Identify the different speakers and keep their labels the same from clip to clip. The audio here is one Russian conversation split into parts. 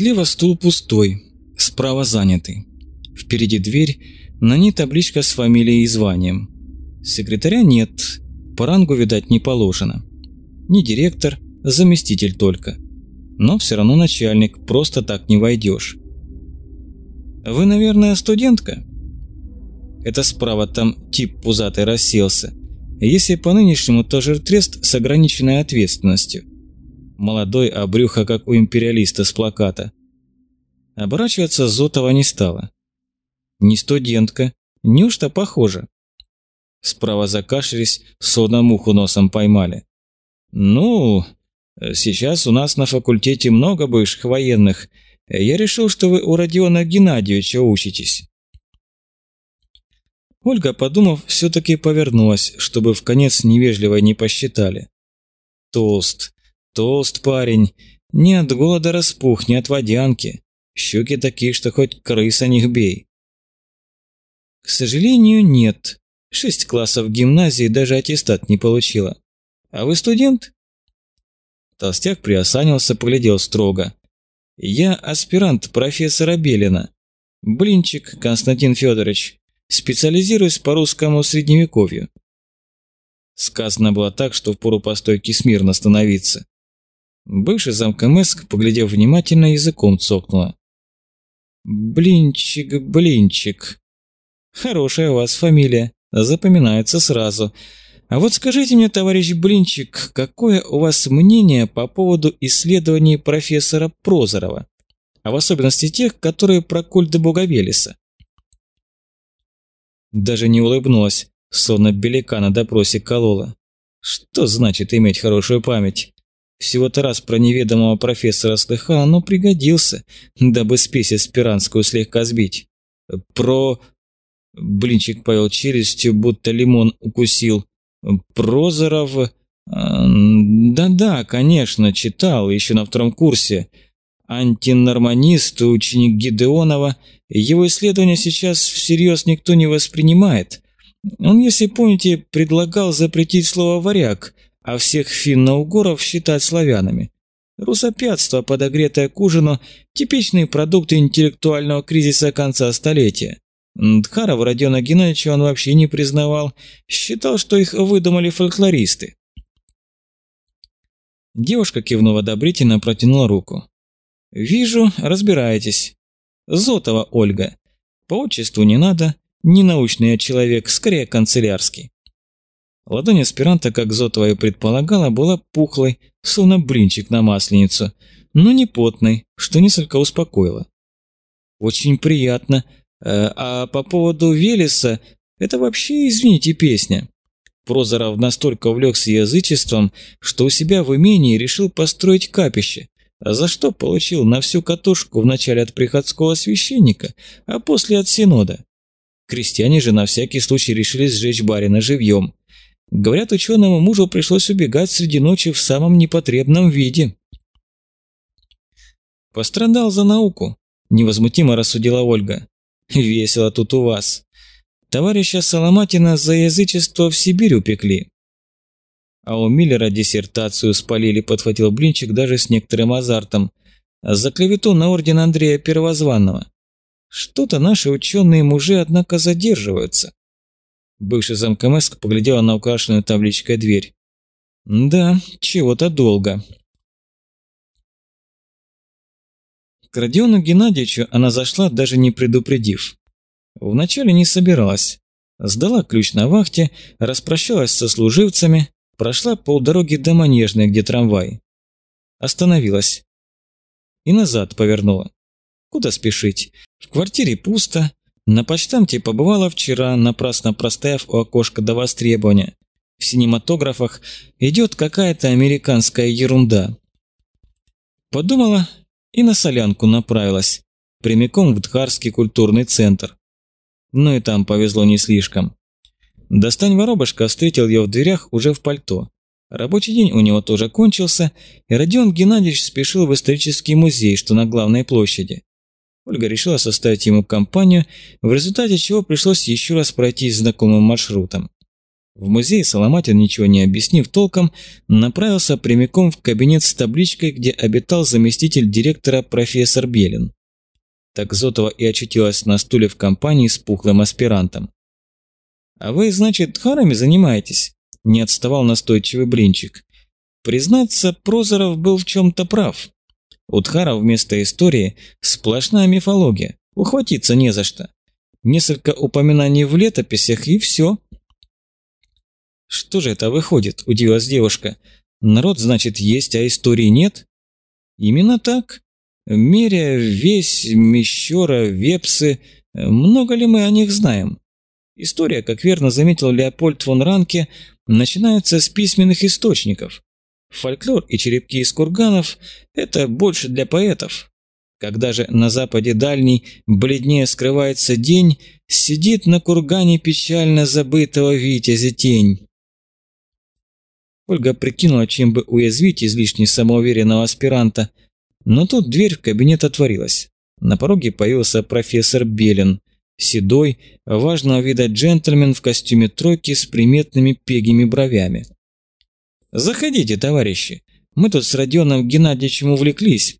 Speaker 1: Слева стул пустой, справа занятый. Впереди дверь, на ней табличка с фамилией и званием. Секретаря нет, по рангу, видать, не положено. Не директор, заместитель только. Но все равно начальник, просто так не войдешь. «Вы, наверное, студентка?» Это справа там тип пузатый расселся. Если по нынешнему, то жиртрест с ограниченной ответственностью. Молодой, а брюхо как у империалиста с плаката. Оборачиваться Зотова не стала. Не студентка, неужто похоже? Справа закашлялись, словно муху носом поймали. «Ну, сейчас у нас на факультете много бывших военных. Я решил, что вы у Родиона Геннадьевича учитесь». Ольга, подумав, все-таки повернулась, чтобы в конец невежливо не посчитали. Толст, толст парень, не от голода распух, не от водянки. Щеки такие, что хоть крыса них бей. К сожалению, нет. Шесть классов гимназии даже аттестат не получила. А вы студент? Толстяк приосанился, поглядел строго. Я аспирант профессора Белина. Блинчик Константин Федорович. Специализируюсь по русскому средневековью. Сказано было так, что впору по стойке смирно становиться. Бывший замкомеск, поглядев внимательно, языком цокнула. «Блинчик, блинчик. Хорошая у вас фамилия, запоминается сразу. А вот скажите мне, товарищ Блинчик, какое у вас мнение по поводу исследований профессора Прозорова, а в особенности тех, которые про культ бога Велеса? Даже не улыбнулась, сонно беляка на допросе колола. Что значит иметь хорошую память? Всего-то раз про неведомого профессора слыхал, но пригодился, дабы спесь аспирантскую слегка сбить. Про... Блинчик повел челюстью, будто лимон укусил. Прозоров... А, да-да, конечно, читал, еще на втором курсе. Антинорманист, ученик Гидеонова его исследования сейчас всерьез никто не воспринимает. Он, если помните, предлагал запретить слово «варяг», а всех финно-угоров считать славянами. Русопятство, подогретое к ужину – типичные продукты интеллектуального кризиса конца столетия. Дхарова Родиона Геннадьевича он вообще не признавал, считал, что их выдумали фольклористы. Девушка, кивнув одобрительно, протянула руку. «Вижу, разбираетесь. Зотова Ольга. По отчеству не надо, не научный я человек, скорее канцелярский. Ладонь аспиранта, как Зотова и предполагала, была пухлой, словно блинчик на масленицу, но не потной, что несколько успокоило. Очень приятно. Э, а по поводу Велеса, это вообще, извините, песня. Прозоров настолько увлекся язычеством, что у себя в имении решил построить капище, за что получил на всю катушку вначале от приходского священника, а после от синода. Крестьяне же на всякий случай решили сжечь барина живьем. Говорят, ученому мужу пришлось убегать среди ночи в самом непотребном виде. «Пострадал за науку», – невозмутимо рассудила Ольга. «Весело тут у вас. Товарища Соломатина за язычество в Сибирь упекли. А у Миллера диссертацию спалили, подхватил Блинчик даже с некоторым азартом. За клевету на орден Андрея Первозванного. Что-то наши ученые мужи, однако, задерживаются. Бывший замкомеск поглядела на украшенную табличкой дверь. Да, чего-то долго. К Родиону Геннадьевичу она зашла, даже не предупредив. Вначале не собиралась. Сдала ключ на вахте, распрощалась со служивцами, Прошла полдороги до Манежной, где трамвай. Остановилась. И назад повернула. Куда спешить? В квартире пусто. На почтамте побывала вчера, напрасно простояв у окошка до востребования. В синематографах идет какая-то американская ерунда. Подумала и на солянку направилась, прямиком в Дхарский культурный центр. Но и там повезло не слишком. Достань воробушка встретил ее в дверях уже в пальто. Рабочий день у него тоже кончился, и Родион Геннадьевич спешил в исторический музей, что на главной площади. Ольга решила составить ему компанию, в результате чего пришлось еще раз пройтись знакомым маршрутом. В музей Соломатин, ничего не объяснив толком, направился прямиком в кабинет с табличкой, где обитал заместитель директора профессор Белин. Так Зотова и очутилась на стуле в компании с пухлым аспирантом. «А вы, значит, харами занимаетесь?» – не отставал настойчивый блинчик. Признаться, Прозоров был в чем-то прав. У Тхара вместо истории сплошная мифология, ухватиться не за что. Несколько упоминаний в летописях и все. «Что же это выходит?» – удивилась девушка. «Народ, значит, есть, а истории нет?» «Именно так. Меря, Весь, Мещера, Вепсы. Много ли мы о них знаем? История, как верно заметил Леопольд фон Ранке, начинается с письменных источников. Фольклор и черепки из курганов – это больше для поэтов. Когда же на западе дальний, бледнее скрывается день, сидит на кургане печально забытого витязя тень. Ольга прикинула, чем бы уязвить излишне самоуверенного аспиранта, но тут дверь в кабинет отворилась. На пороге появился профессор Белин, седой, важного вида джентльмен в костюме тройки с приметными пегими бровями. «Заходите, товарищи, мы тут с Родионом Геннадьевичем увлеклись».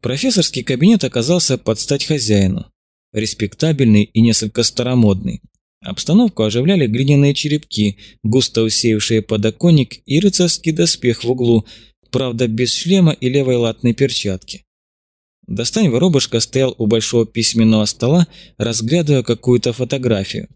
Speaker 1: Профессорский кабинет оказался под стать хозяину. Респектабельный и несколько старомодный. Обстановку оживляли глиняные черепки, густо усеявшие подоконник и рыцарский доспех в углу, правда без шлема и левой латной перчатки. Достань воробушка стоял у большого письменного стола, разглядывая какую-то фотографию.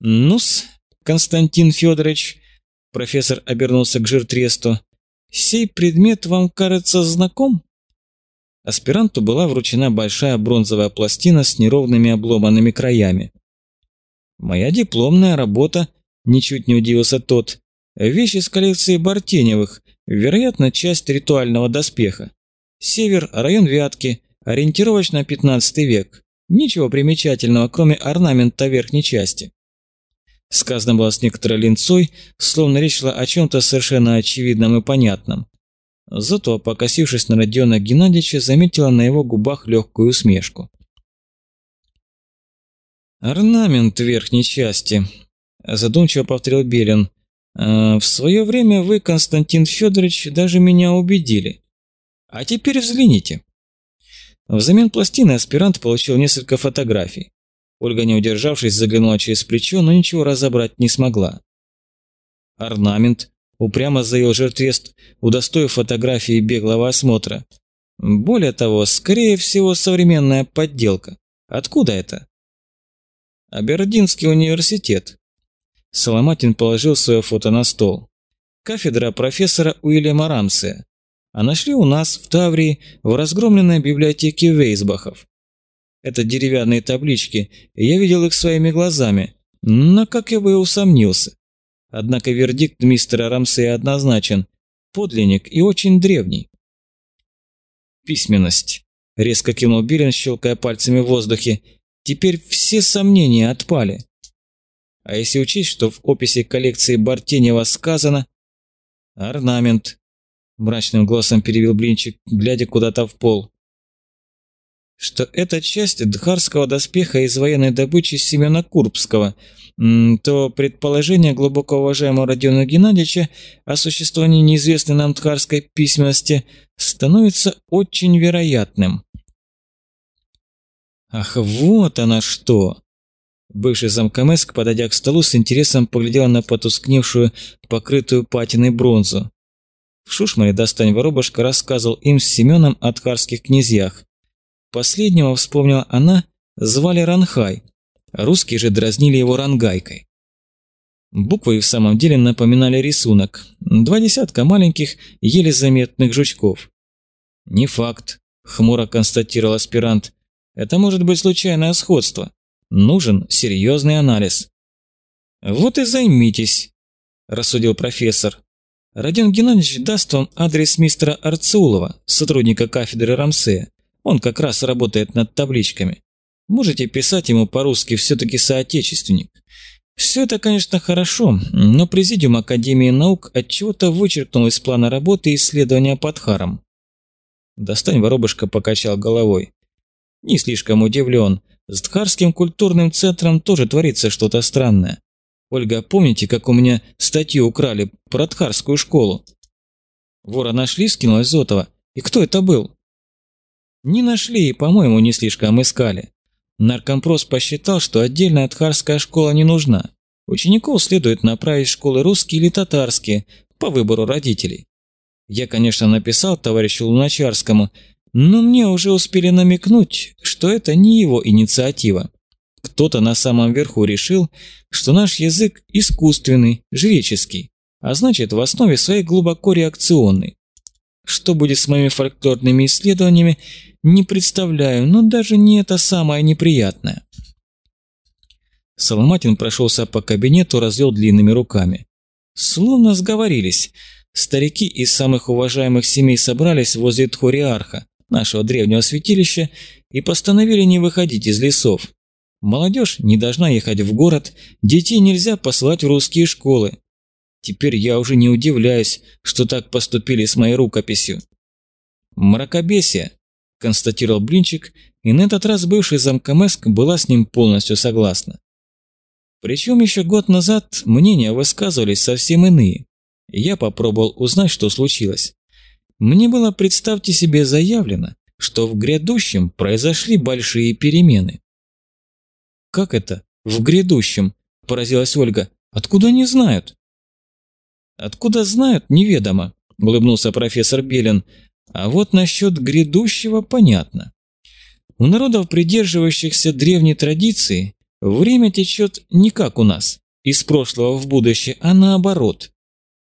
Speaker 1: «Ну-с, Константин Федорович», – профессор обернулся к жиртресту, – «сей предмет вам кажется знаком?» Аспиранту была вручена большая бронзовая пластина с неровными обломанными краями. «Моя дипломная работа», – ничуть не удивился тот. «Вещь из коллекции Бартеневых, вероятно, часть ритуального доспеха. Север, район Вятки, ориентировочно 15 век. Ничего примечательного, кроме орнамента верхней части». Сказано было с некоторой линцой, словно речь шла о чем-то совершенно очевидном и понятном. Зато, покосившись на Родиона Геннадьевича, заметила на его губах легкую усмешку. «Орнамент верхней части», – задумчиво повторил Белин. «А, «В свое время вы, Константин Федорович, даже меня убедили. А теперь взгляните». Взамен пластины аспирант получил несколько фотографий. Ольга, не удержавшись, заглянула через плечо, но ничего разобрать не смогла. «Орнамент», – упрямо заявил жертвест, удостоив фотографии беглого осмотра. «Более того, скорее всего, современная подделка. Откуда это?» Абердинский университет. Соломатин положил свое фото на стол. Кафедра профессора Уильяма Рамсея. А нашли у нас, в Таврии, в разгромленной библиотеке Вейсбахов. Это деревянные таблички, я видел их своими глазами, но как я бы усомнился. Однако вердикт мистера Рамсея однозначен. Подлинник и очень древний. Письменность. Резко кинул Бирин, щелкая пальцами в воздухе. Теперь все сомнения отпали. А если учесть, что в описи коллекции Бартенева сказано «Орнамент», – мрачным голосом перевел Блинчик, глядя куда-то в пол, что это часть дхарского доспеха из военной добычи Семена Курбского, то предположение глубоко уважаемого Родиона Геннадьевича о существовании неизвестной нам дхарской письменности становится очень вероятным. Ах, вот она что! Бывший замкомеск, подойдя к столу, с интересом поглядел на потускневшую, покрытую патиной бронзу. В Шушмаре достань воробушка рассказывал им с Семеном о тхарских князьях. Последнего, вспомнила она, звали Ранхай. Русские же дразнили его Рангайкой. Буквы в самом деле напоминали рисунок. Два десятка маленьких, еле заметных жучков. «Не факт», – хмуро констатировал аспирант. Это может быть случайное сходство. Нужен серьезный анализ. Вот и займитесь, рассудил профессор. Родион Геннадьевич даст вам адрес мистера Арцулова, сотрудника кафедры Рамсея. Он как раз работает над табличками. Можете писать ему по-русски, все-таки соотечественник. Все это, конечно, хорошо, но Президиум Академии наук отчего-то вычеркнул из плана работы исследования под Харом. Достань воробушка покачал головой. Не слишком удивлен. С Дхарским культурным центром тоже творится что-то странное. Ольга, помните, как у меня статью украли про Тхарскую школу? Вора нашли, скинулась Зотова. И кто это был? Не нашли и, по-моему, не слишком искали. Наркомпрос посчитал, что отдельная Тхарская школа не нужна. Учеников следует направить в школы русские или татарские, по выбору родителей. Я, конечно, написал товарищу Луначарскому, но мне уже успели намекнуть, что это не его инициатива. Кто-то на самом верху решил, что наш язык искусственный, жреческий, а значит в основе своей глубоко реакционный. Что будет с моими фольклорными исследованиями, не представляю, но даже не это самое неприятное. Соломатин прошелся по кабинету, развел длинными руками. Словно сговорились. Старики из самых уважаемых семей собрались возле Тхориарха, нашего древнего святилища, и постановили не выходить из лесов. Молодежь не должна ехать в город, детей нельзя посылать в русские школы. Теперь я уже не удивляюсь, что так поступили с моей рукописью. «Мракобесие», – констатировал Блинчик, и на этот раз бывший замкомеск была с ним полностью согласна. Причем еще год назад мнения высказывались совсем иные. Я попробовал узнать, что случилось. Мне было, представьте себе, заявлено, что в грядущем произошли большие перемены. «Как это? В грядущем?» – поразилась Ольга. «Откуда они знают?» «Откуда знают, неведомо», – улыбнулся профессор Белин. «А вот насчет грядущего понятно. У народов, придерживающихся древней традиции, время течет не как у нас, из прошлого в будущее, а наоборот.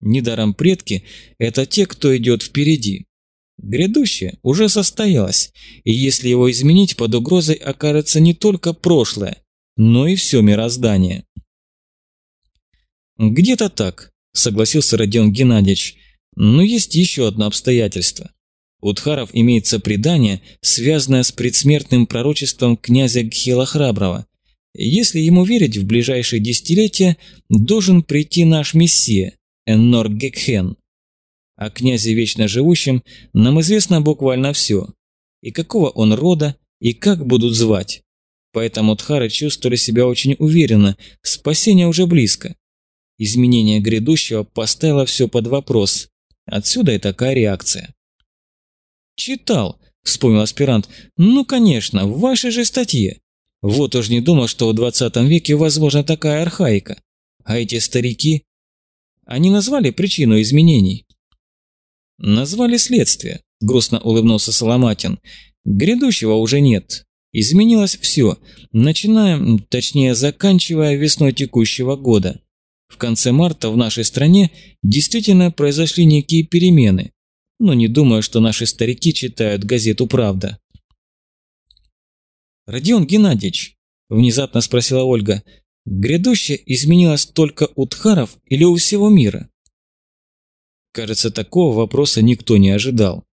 Speaker 1: Недаром предки – это те, кто идет впереди. Грядущее уже состоялось, и если его изменить, под угрозой окажется не только прошлое, но и все мироздание. «Где-то так», – согласился Родион Геннадьевич. «Но есть еще одно обстоятельство. У Тхаров имеется предание, связанное с предсмертным пророчеством князя Гхела Храброго. Если ему верить, в ближайшие десятилетия должен прийти наш мессия, Эннор Гекхен. О князе Вечно Живущем нам известно буквально все. И какого он рода, и как будут звать. Поэтому Тхары чувствовали себя очень уверенно, спасение уже близко. Изменение грядущего поставило все под вопрос. Отсюда и такая реакция. «Читал», – вспомнил аспирант. «Ну, конечно, в вашей же статье. Вот уж не думал, что в 20 веке возможна такая архаика. А эти старики? Они назвали причину изменений?» «Назвали следствие», – грустно улыбнулся Соломатин. «Грядущего уже нет. Изменилось все, начиная, точнее заканчивая весной текущего года. В конце марта в нашей стране действительно произошли некие перемены, но не думаю, что наши старики читают газету «Правда». «Родион Геннадьевич», – внезапно спросила Ольга, – «грядущее изменилось только у Тхаров или у всего мира?» Кажется, такого вопроса никто не ожидал.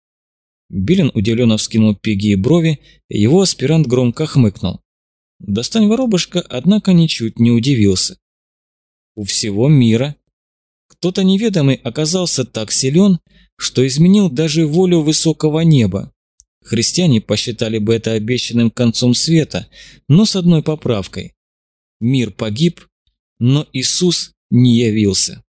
Speaker 1: Билин удивленно вскинул пиги и брови, его аспирант громко хмыкнул. Достань воробушка, однако, ничуть не удивился. У всего мира. Кто-то неведомый оказался так силен, что изменил даже волю высокого неба. Христиане посчитали бы это обещанным концом света, но с одной поправкой. Мир погиб, но Иисус не явился.